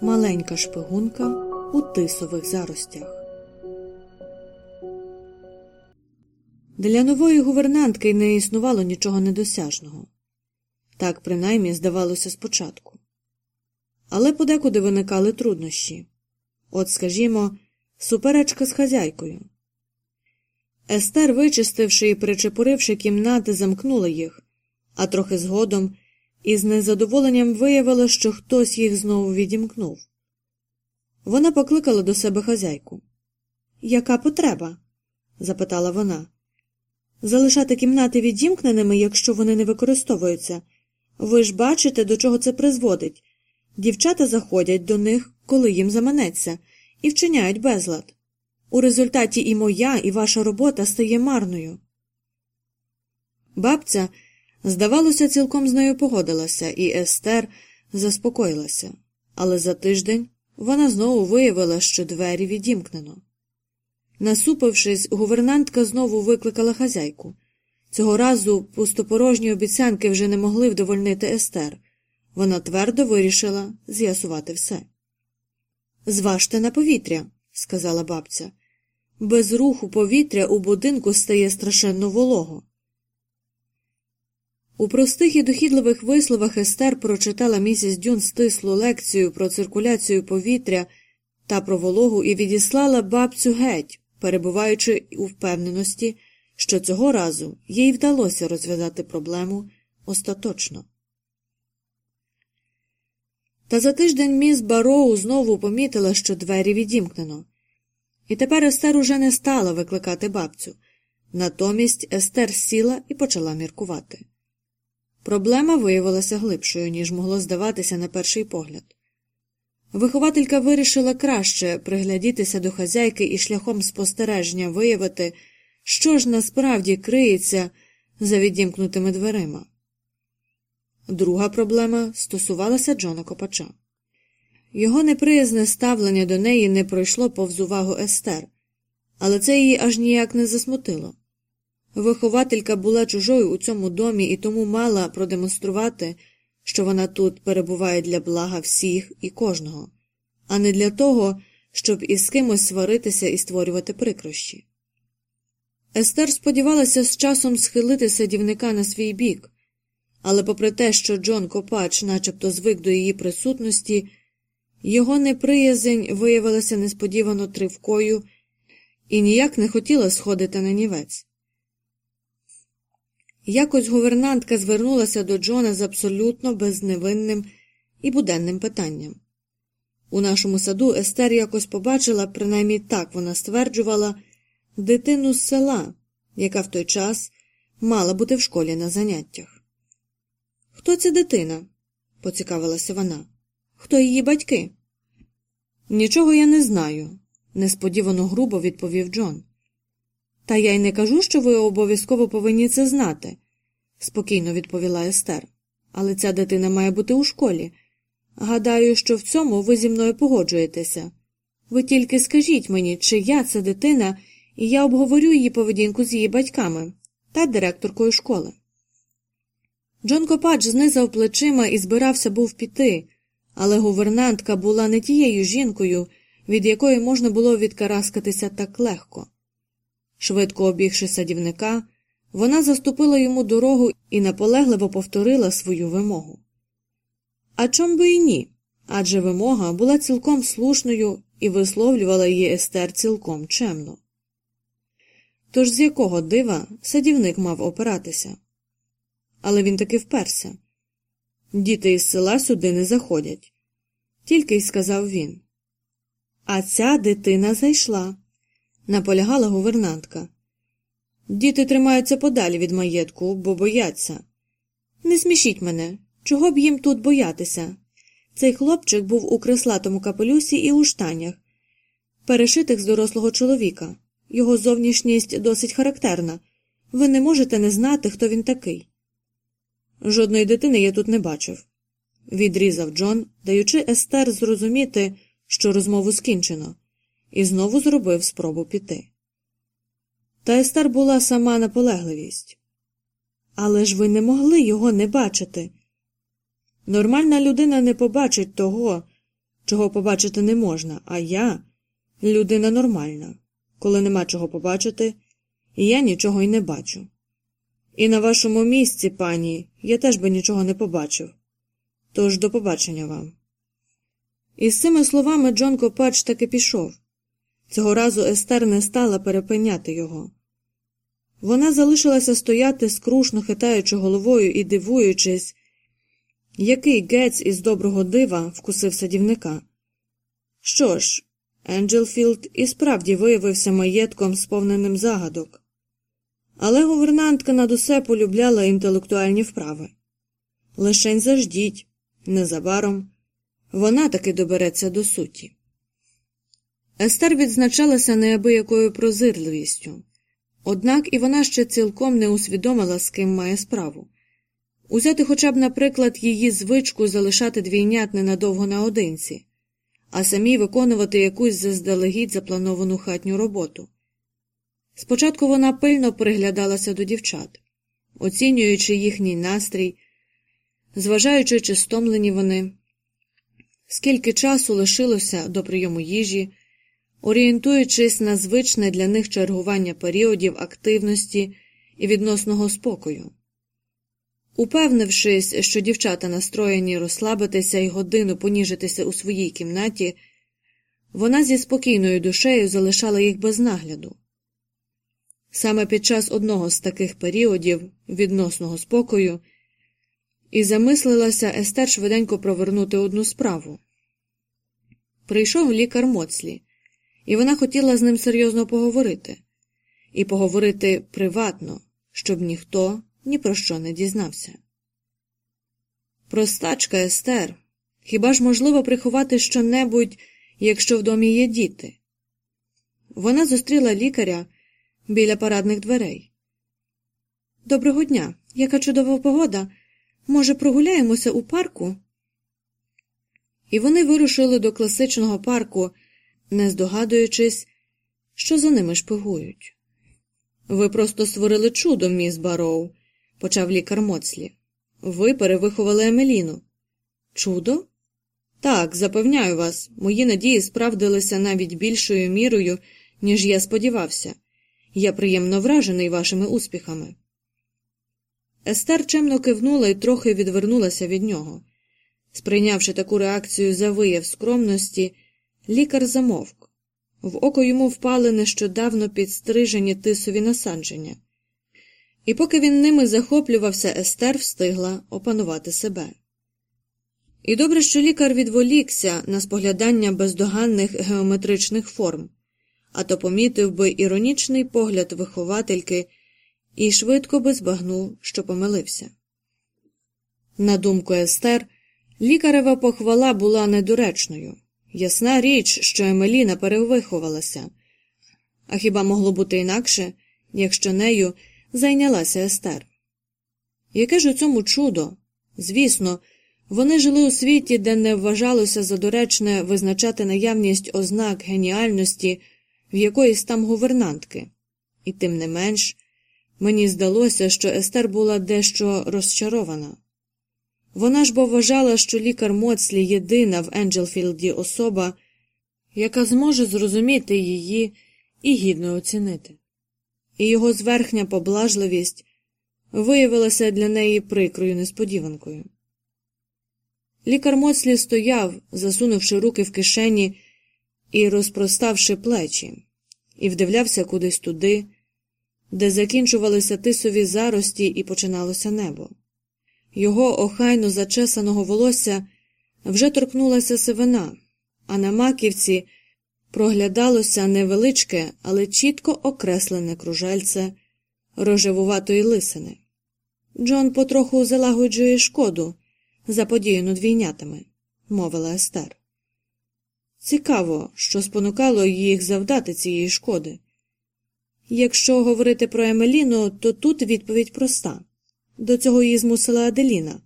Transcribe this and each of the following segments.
Маленька шпигунка у тисових заростях. Для нової гувернантки не існувало нічого недосяжного. Так принаймні здавалося спочатку. Але подекуди виникали труднощі от, скажімо, суперечка з хазяйкою. Естер, вичистивши і причепуривши кімнати, замкнула їх, а трохи згодом із незадоволенням виявила, що хтось їх знову відімкнув. Вона покликала до себе хазяйку. Яка потреба? запитала вона. Залишати кімнати відімкненими, якщо вони не використовуються. Ви ж бачите, до чого це призводить. Дівчата заходять до них, коли їм заманеться, і вчиняють безлад. У результаті і моя, і ваша робота стає марною. Бабця, здавалося, цілком з нею погодилася, і Естер заспокоїлася, але за тиждень вона знову виявила, що двері відімкнено. Насупившись, гувернантка знову викликала хазяйку. Цього разу пустопорожні обіцянки вже не могли вдовольнити Естер. Вона твердо вирішила з'ясувати все. Зважте на повітря, сказала бабця. Без руху повітря у будинку стає страшенно волого. У простих і дохідливих висловах Естер прочитала місіс Дюн стислу лекцію про циркуляцію повітря та про вологу і відіслала бабцю геть, перебуваючи у впевненості, що цього разу їй вдалося розв'язати проблему остаточно. Та за тиждень міс Бароу знову помітила, що двері відімкнено. І тепер Естер уже не стала викликати бабцю. Натомість Естер сіла і почала міркувати. Проблема виявилася глибшою, ніж могло здаватися на перший погляд. Вихователька вирішила краще приглядітися до хазяйки і шляхом спостереження виявити, що ж насправді криється за відімкнутими дверима. Друга проблема стосувалася Джона Копача. Його неприязне ставлення до неї не пройшло повз увагу Естер, але це її аж ніяк не засмутило. Вихователька була чужою у цьому домі і тому мала продемонструвати, що вона тут перебуває для блага всіх і кожного, а не для того, щоб із кимось сваритися і створювати прикрощі. Естер сподівалася з часом схилити садівника на свій бік, але, попри те, що Джон Копач начебто звик до її присутності, його неприязнь виявилася несподівано тривкою і ніяк не хотіла сходити на нівець. Якось гувернантка звернулася до Джона з абсолютно безневинним і буденним питанням. У нашому саду Естер якось побачила, принаймні так вона стверджувала, дитину з села, яка в той час мала бути в школі на заняттях. Хто ця дитина? поцікавилася вона. Хто її батьки? Нічого я не знаю, несподівано грубо відповів Джон. Та я й не кажу, що ви обов'язково повинні це знати, спокійно відповіла Естер. Але ця дитина має бути у школі. Гадаю, що в цьому ви зі мною погоджуєтеся. Ви тільки скажіть мені, чи я це дитина, і я обговорю її поведінку з її батьками та директоркою школи. Джон Копач знизав плечима і збирався був піти, але гувернантка була не тією жінкою, від якої можна було відкараскатися так легко. Швидко обігши садівника, вона заступила йому дорогу і наполегливо повторила свою вимогу. А чом би і ні? Адже вимога була цілком слушною і висловлювала її Естер цілком чемно. Тож з якого дива садівник мав опиратися? Але він таки вперся. Діти із села сюди не заходять. Тільки й сказав він. А ця дитина зайшла, наполягала гувернантка. Діти тримаються подалі від маєтку, бо бояться. Не смішіть мене, чого б їм тут боятися? Цей хлопчик був у креслатому капелюсі і у штанях, перешитих з дорослого чоловіка. Його зовнішність досить характерна. Ви не можете не знати, хто він такий. Жодної дитини я тут не бачив, відрізав Джон, даючи Естер зрозуміти, що розмову скінчено, і знову зробив спробу піти. Та Естер була сама наполегливість. Але ж ви не могли його не бачити. Нормальна людина не побачить того, чого побачити не можна, а я людина нормальна. Коли нема чого побачити, я нічого й не бачу. І на вашому місці, пані, я теж би нічого не побачив. Тож до побачення вам. І з цими словами Джон Копач таки пішов. Цього разу Естер не стала перепиняти його. Вона залишилася стояти, скрушно хитаючи головою і дивуючись, який гець із доброго дива вкусив садівника. Що ж, Енджелфілд і справді виявився маєтком, сповненим загадок. Але гувернантка над усе полюбляла інтелектуальні вправи. Лишень заждіть, незабаром вона таки добереться до суті. Естер відзначалася неабиякою прозирливістю, однак і вона ще цілком не усвідомила, з ким має справу. Узяти хоча б, наприклад, її звичку залишати двійнят ненадовго наодинці, а самі виконувати якусь заздалегідь заплановану хатню роботу. Спочатку вона пильно приглядалася до дівчат, оцінюючи їхній настрій, зважаючи, чи стомлені вони, скільки часу лишилося до прийому їжі, орієнтуючись на звичне для них чергування періодів активності і відносного спокою. Упевнившись, що дівчата настроєні розслабитися і годину поніжитися у своїй кімнаті, вона зі спокійною душею залишала їх без нагляду. Саме під час одного з таких періодів відносного спокою і замислилася Естер швиденько провернути одну справу. Прийшов лікар Моцлі, і вона хотіла з ним серйозно поговорити, і поговорити приватно, щоб ніхто ні про що не дізнався. Простачка Естер. Хіба ж можливо приховати щонебудь, якщо в домі є діти? Вона зустріла лікаря біля парадних дверей. Доброго дня, яка чудова погода. Може, прогуляємося у парку? І вони вирушили до класичного парку, не здогадуючись, що за ними шпигують. Ви просто створили чудо, міс Бароу, почав лікар Моцлі. Ви перевиховали Емеліну. Чудо? Так, запевняю вас, мої надії справдилися навіть більшою мірою, ніж я сподівався. Я приємно вражений вашими успіхами. Естер чемно кивнула і трохи відвернулася від нього. Сприйнявши таку реакцію за вияв скромності, лікар замовк. В око йому впали нещодавно підстрижені тисові насадження, і поки він ними захоплювався, Естер встигла опанувати себе. І добре, що лікар відволікся на споглядання бездоганних геометричних форм, а то помітив би іронічний погляд виховательки і швидко би збагнув, що помилився. На думку Естер, лікарева похвала була недоречною. Ясна річ, що Емеліна перевиховалася, а хіба могло бути інакше, якщо нею зайнялася Естер? Яке ж у цьому чудо? Звісно, вони жили у світі, де не вважалося за доречне визначати наявність ознак геніальності в якоїсь там гувернантки, і тим не менш. Мені здалося, що Естер була дещо розчарована. Вона ж бо вважала, що лікар Моцлі єдина в Енджелфілді особа, яка зможе зрозуміти її і гідно оцінити. І його зверхня поблажливість виявилася для неї прикрою несподіванкою. Лікар Моцлі стояв, засунувши руки в кишені і розпроставши плечі, і вдивлявся кудись туди де закінчувалися тисові зарості і починалося небо. Його охайно зачесаного волосся вже торкнулася сивина, а на маківці проглядалося невеличке, але чітко окреслене кружельце рожевуватої лисини. Джон потроху залагоджує шкоду, заподіяну двійнятами, мовила Естер. Цікаво, що спонукало їх завдати цієї шкоди. Якщо говорити про Емеліну, то тут відповідь проста до цього її змусила Аделіна.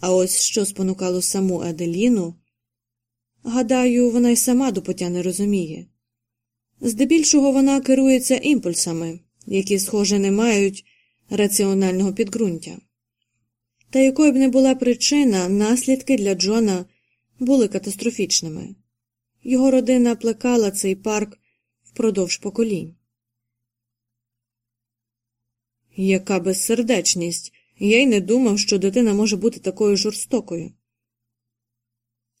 А ось що спонукало саму Аделіну, гадаю, вона й сама до пуття не розуміє. Здебільшого вона керується імпульсами, які, схоже, не мають раціонального підґрунтя. Та якою б не була причина, наслідки для Джона були катастрофічними. Його родина плекала цей парк впродовж поколінь. Яка безсердечність. Я й не думав, що дитина може бути такою жорстокою.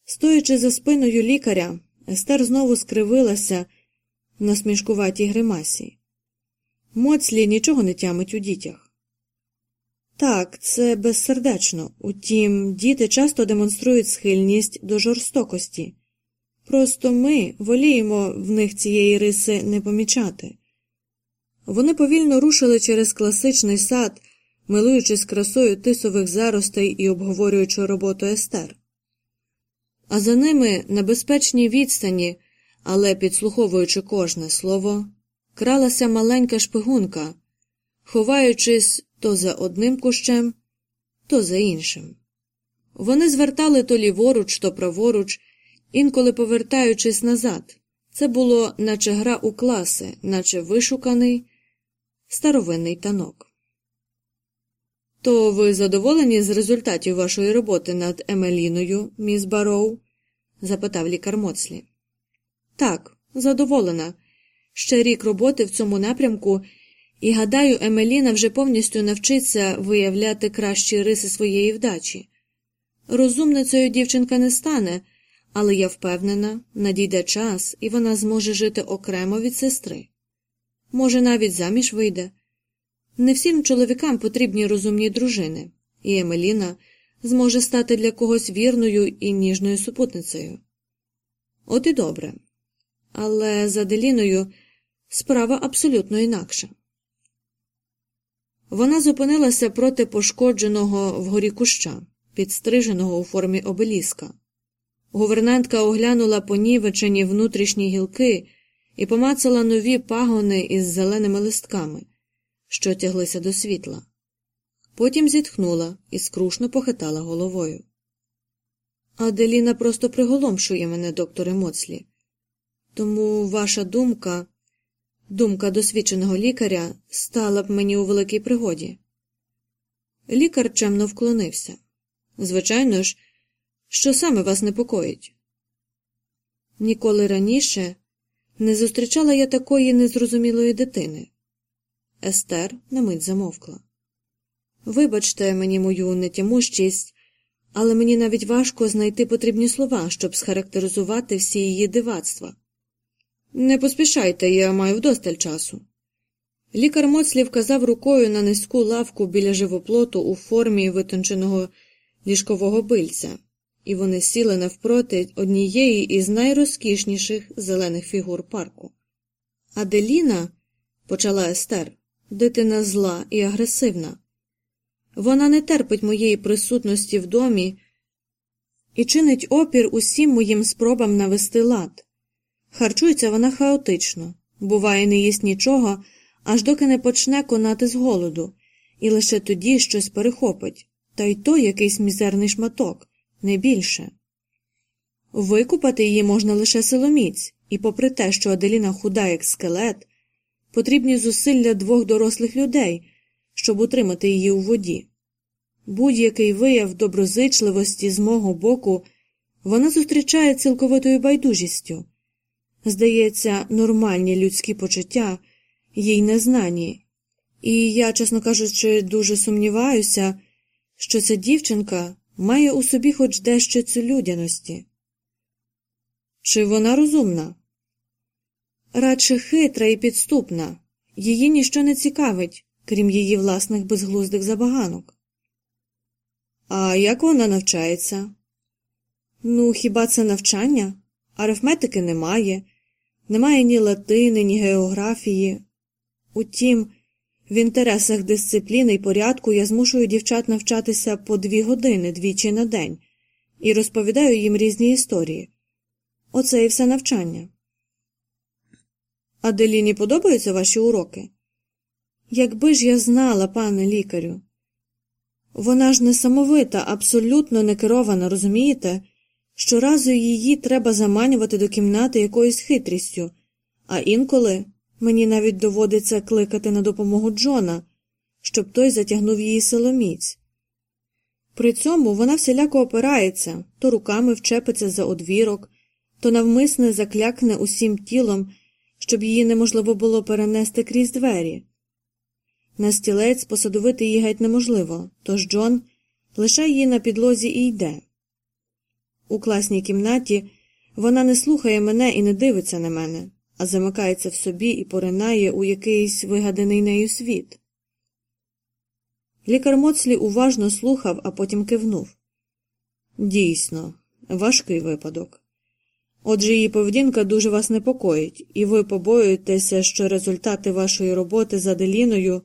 Стоячи за спиною лікаря, Естер знову скривилася на смішкуватій гримасі. Моцлі нічого не тямить у дітях. Так, це безсердечно, утім, діти часто демонструють схильність до жорстокості. Просто ми воліємо в них цієї риси не помічати. Вони повільно рушили через класичний сад, милуючись красою тисових заростей і обговорюючи роботу Естер. А за ними на безпечній відстані, але підслуховуючи кожне слово, кралася маленька шпигунка, ховаючись то за одним кущем, то за іншим. Вони звертали то ліворуч, то праворуч, інколи повертаючись назад. Це було, наче гра у класи, наче вишуканий старовинний танок. То ви задоволені з результатів вашої роботи над Емеліною, міс Бароу? запитав лікар Моцлі. Так, задоволена. Ще рік роботи в цьому напрямку, і, гадаю, Емеліна вже повністю навчиться виявляти кращі риси своєї вдачі. Розумницею дівчинка не стане, але я впевнена, надійде час, і вона зможе жити окремо від сестри. Може, навіть заміж вийде. Не всім чоловікам потрібні розумні дружини, і Емеліна зможе стати для когось вірною і ніжною супутницею. От і добре. Але за Деліною справа абсолютно інакша. Вона зупинилася проти пошкодженого вгорі куща, підстриженого у формі обеліска. Гувернантка оглянула понівечені внутрішні гілки і помацала нові пагони із зеленими листками, що тяглися до світла. Потім зітхнула і скрушно похитала головою. Аделіна просто приголомшує мене, докторе Моцлі. Тому ваша думка, думка досвідченого лікаря, стала б мені у великій пригоді. Лікар чемно вклонився. Звичайно ж, що саме вас непокоїть? Ніколи раніше не зустрічала я такої незрозумілої дитини. Естер на мить замовкла. Вибачте мені мою нетямущість, але мені навіть важко знайти потрібні слова, щоб схарактеризувати всі її дивацтва. Не поспішайте, я маю вдосталь часу. Лікар Моцлі вказав рукою на низьку лавку біля живоплоту у формі витонченого ліжкового бильця, і вони сіли навпроти однієї із найрозкішніших зелених фігур парку. Аделіна, почала Естер, дитина зла і агресивна. Вона не терпить моєї присутності в домі і чинить опір усім моїм спробам навести лад. Харчується вона хаотично, буває, не їсть нічого, аж доки не почне конати з голоду, і лише тоді щось перехопить, та й то якийсь мізерний шматок, не більше. Викупати її можна лише силоміць, і, попри те, що Аделіна худа, як скелет, потрібні зусилля двох дорослих людей, щоб утримати її у воді. Будь-який вияв доброзичливості з мого боку вона зустрічає цілковитою байдужістю. Здається, нормальні людські почуття їй незнані, і я, чесно кажучи, дуже сумніваюся, що ця дівчинка має у собі хоч дещо цю людяності. Чи вона розумна? Радше хитра і підступна, її ніщо не цікавить, крім її власних безглуздих забаганок. А як вона навчається? Ну, хіба це навчання? Арифметики немає, немає ні латини, ні географії. Утім, в інтересах дисципліни і порядку я змушую дівчат навчатися по дві години двічі на день і розповідаю їм різні історії. Оце і все навчання. Аделіні подобаються ваші уроки? Якби ж я знала, пане лікарю. Вона ж несамовита, абсолютно не керована, розумієте? Щоразу її треба заманювати до кімнати якоюсь хитрістю, а інколи Мені навіть доводиться кликати на допомогу Джона, щоб той затягнув її силоміць. При цьому вона всіляко опирається, то руками вчепиться за одвірок, то навмисне заклякне усім тілом, щоб її неможливо було перенести крізь двері. На стілець посадовити її геть неможливо, тож Джон лише її на підлозі і йде. У класній кімнаті вона не слухає мене і не дивиться на мене, а замикається в собі і поринає у якийсь вигаданий нею світ. Лікар Моцлі уважно слухав, а потім кивнув. Дійсно, важкий випадок. Отже, її поведінка дуже вас непокоїть, і ви побоюєтеся, що результати вашої роботи з Аделіною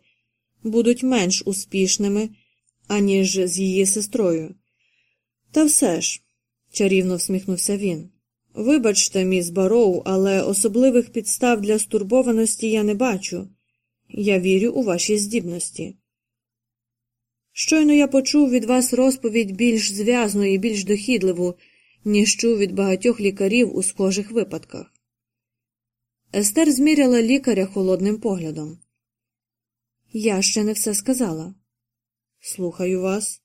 будуть менш успішними, аніж з її сестрою. Та все ж, чарівно всміхнувся він. Вибачте, міс Бароу, але особливих підстав для стурбованості я не бачу. Я вірю у ваші здібності. Щойно я почув від вас розповідь більш зв'язну і більш дохідливу, ніж чув від багатьох лікарів у схожих випадках. Естер зміряла лікаря холодним поглядом. Я ще не все сказала. Слухаю вас.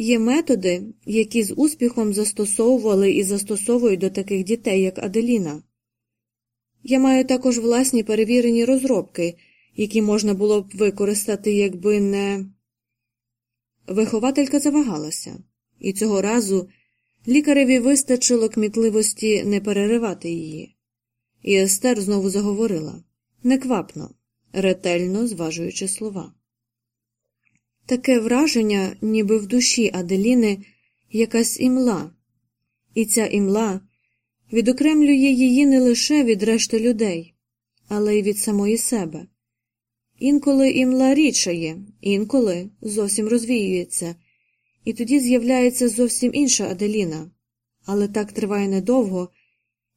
Є методи, які з успіхом застосовували і застосовують до таких дітей, як Аделіна. Я маю також власні перевірені розробки, які можна було б використати, якби не. Вихователька завагалася, і цього разу лікареві вистачило кмітливості не переривати її. І Естер знову заговорила неквапно, ретельно зважуючи слова. Таке враження, ніби в душі Аделіни якась імла, і ця імла відокремлює її не лише від решти людей, але й від самої себе. Інколи імла рідшає, інколи зовсім розвіюється, і тоді з'являється зовсім інша Аделіна, але так триває недовго,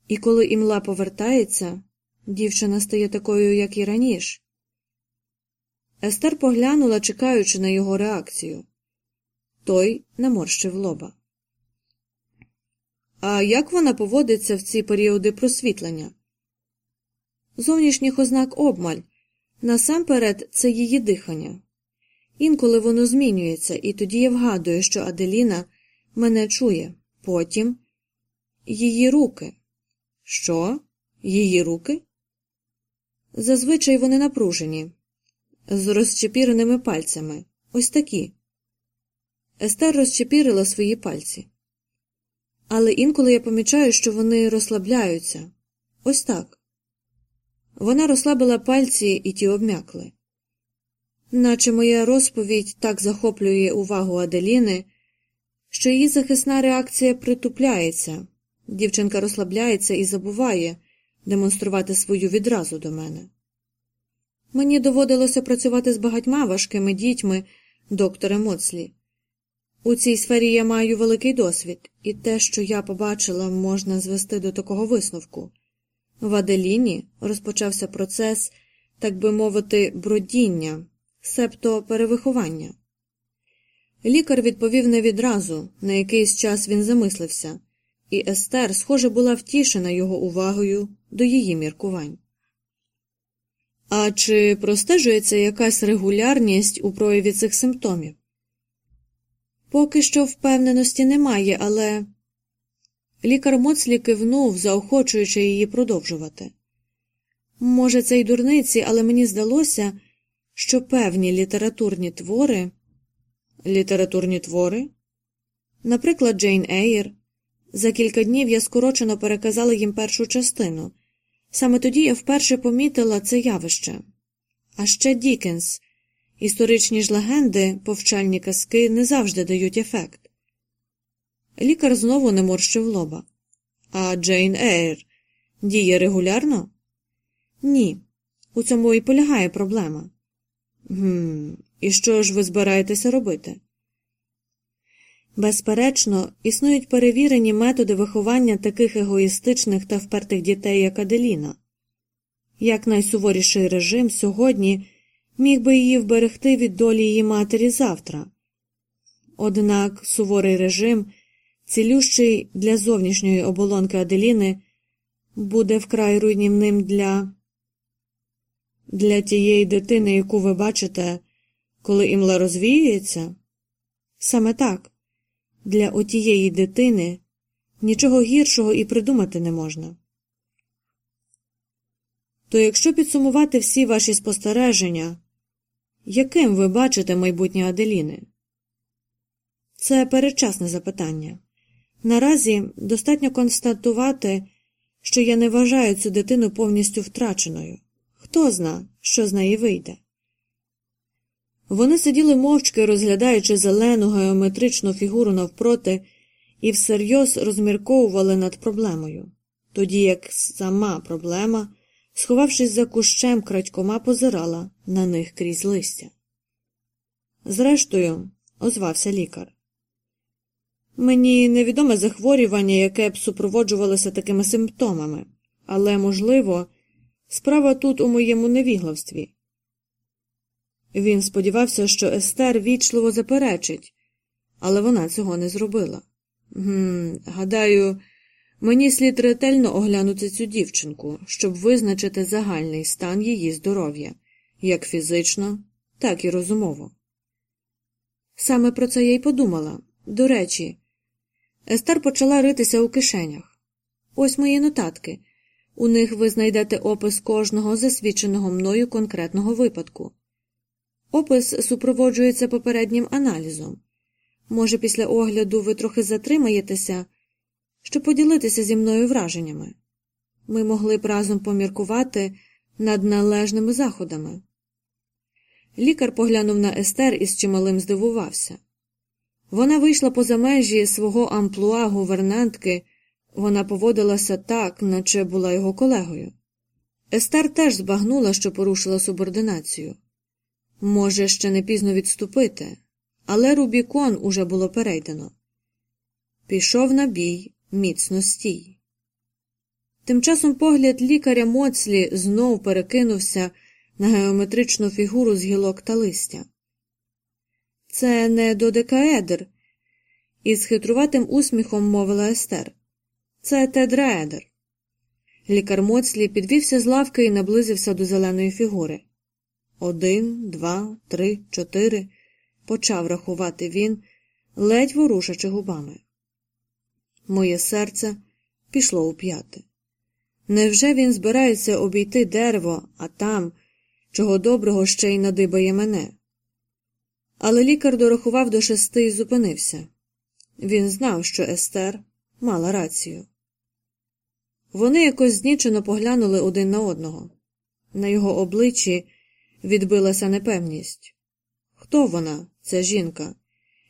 і коли імла повертається, дівчина стає такою, як і раніше. Естер поглянула, чекаючи на його реакцію. Той наморщив лоба. А як вона поводиться в ці періоди просвітлення? Зовнішніх ознак обмаль. Насамперед, це її дихання. Інколи воно змінюється, і тоді я вгадую, що Аделіна мене чує. Потім її руки. Що? Її руки? Зазвичай вони напружені, з розчепіреними пальцями. Ось такі. Естер розчепірила свої пальці. Але інколи я помічаю, що вони розслабляються. Ось так. Вона розслабила пальці і ті обмякли. Наче моя розповідь так захоплює увагу Аделіни, що її захисна реакція притупляється, дівчинка розслабляється і забуває демонструвати свою відразу до мене. Мені доводилося працювати з багатьма важкими дітьми, докторе Моцлі. У цій сфері я маю великий досвід, і те, що я побачила, можна звести до такого висновку. В Аделіні розпочався процес, так би мовити, бродіння, себто перевиховання. Лікар відповів не відразу, на якийсь час він замислився, і Естер, схоже, була втішена його увагою до її міркувань. А чи простежується якась регулярність у прояві цих симптомів? Поки що впевненості немає, але. Лікар Моцлі кивнув, заохочуючи її продовжувати. Може, це й дурниці, але мені здалося, що певні літературні твори. Літературні твори? Наприклад, Джейн Ейр. За кілька днів я скорочено переказала їм першу частину. Саме тоді я вперше помітила це явище. А ще Дікенс. Історичні ж легенди, повчальні казки не завжди дають ефект. Лікар знову не морщив лоба. А Джейн Ейр діє регулярно? Ні. У цьому і полягає проблема. Гм, І що ж ви збираєтеся робити? Безперечно, існують перевірені методи виховання таких егоїстичних та впертих дітей, як Аделіна. Як найсуворіший режим сьогодні міг би її вберегти від долі її матері завтра. Однак суворий режим цілющий для зовнішньої оболонки Аделіни, буде вкрай руйнівним для. Для тієї дитини, яку ви бачите, коли імла розвіюється? Саме так, для отієї дитини нічого гіршого і придумати не можна. То якщо підсумувати всі ваші спостереження, яким ви бачите майбутнє Аделіни? Це передчасне запитання. Наразі достатньо констатувати, що я не вважаю цю дитину повністю втраченою. Хто зна, що з неї вийде. Вони сиділи мовчки, розглядаючи зелену геометричну фігуру навпроти, і всерйоз розмірковували над проблемою, тоді як сама проблема, сховавшись за кущем, крадькома позирала на них крізь листя. Зрештою, озвався лікар. Мені невідоме захворювання, яке б супроводжувалося такими симптомами, але, можливо, справа тут у моєму невіглавстві. Він сподівався, що Естер вічливо заперечить, але вона цього не зробила. Гм, Гадаю, мені слід ретельно оглянути цю дівчинку, щоб визначити загальний стан її здоров'я, як фізично, так і розумово. Саме про це я й подумала. До речі, Естер почала ритися у кишенях. Ось мої нотатки. У них ви знайдете опис кожного засвідченого мною конкретного випадку. Опис супроводжується попереднім аналізом. Може, після огляду ви трохи затримаєтеся, щоб поділитися зі мною враженнями. Ми могли б разом поміркувати над належними заходами. Лікар поглянув на Естер і з чималим здивувався. Вона вийшла поза межі свого амплуа гувернантки, вона поводилася так, наче була його колегою. Естер теж збагнула, що порушила субординацію. Може, ще не пізно відступити, але Рубікон уже було перейдено. Пішов на бій, міцно стій. Тим часом погляд лікаря Моцлі знов перекинувся на геометричну фігуру з гілок та листя. Це не додекаедр, із хитруватим усміхом мовила Естер. Це тедраедр. Лікар Моцлі підвівся з лавки і наблизився до зеленої фігури. Один, два, три, чотири, почав рахувати він, ледь ворушачи губами. Моє серце пішло у п'яте. Невже він збирається обійти дерево, а там, чого доброго ще й надибає мене? Але лікар дорахував до шести і зупинився. Він знав, що Естер мала рацію. Вони якось знічено поглянули один на одного. На його обличчі відбилася непевність. Хто вона, ця жінка,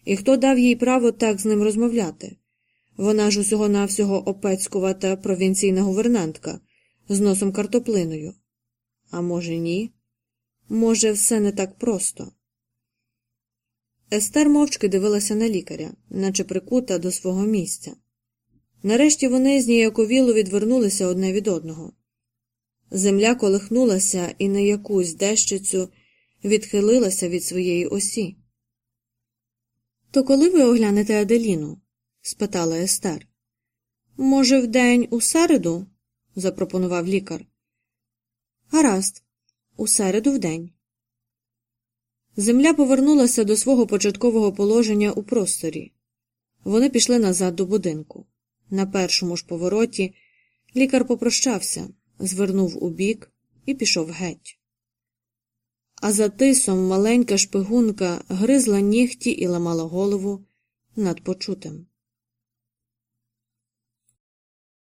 і хто дав їй право так з ним розмовляти? Вона ж усього навсього опецькувата провінційна гувернантка з носом картоплиною. А може, ні? Може, все не так просто. Естер мовчки дивилася на лікаря, наче прикута до свого місця. Нарешті вони зніяковіло відвернулися одне від одного. Земля колихнулася і на якусь дещицю відхилилася від своєї осі. То коли ви оглянете Аделіну? спитала Естер. Може, вдень у середу? запропонував лікар. Гаразд, у середу вдень. Земля повернулася до свого початкового положення у просторі. Вони пішли назад до будинку. На першому ж повороті лікар попрощався, звернув убік і пішов геть. А за тисом маленька шпигунка гризла нігті і ламала голову над почутим.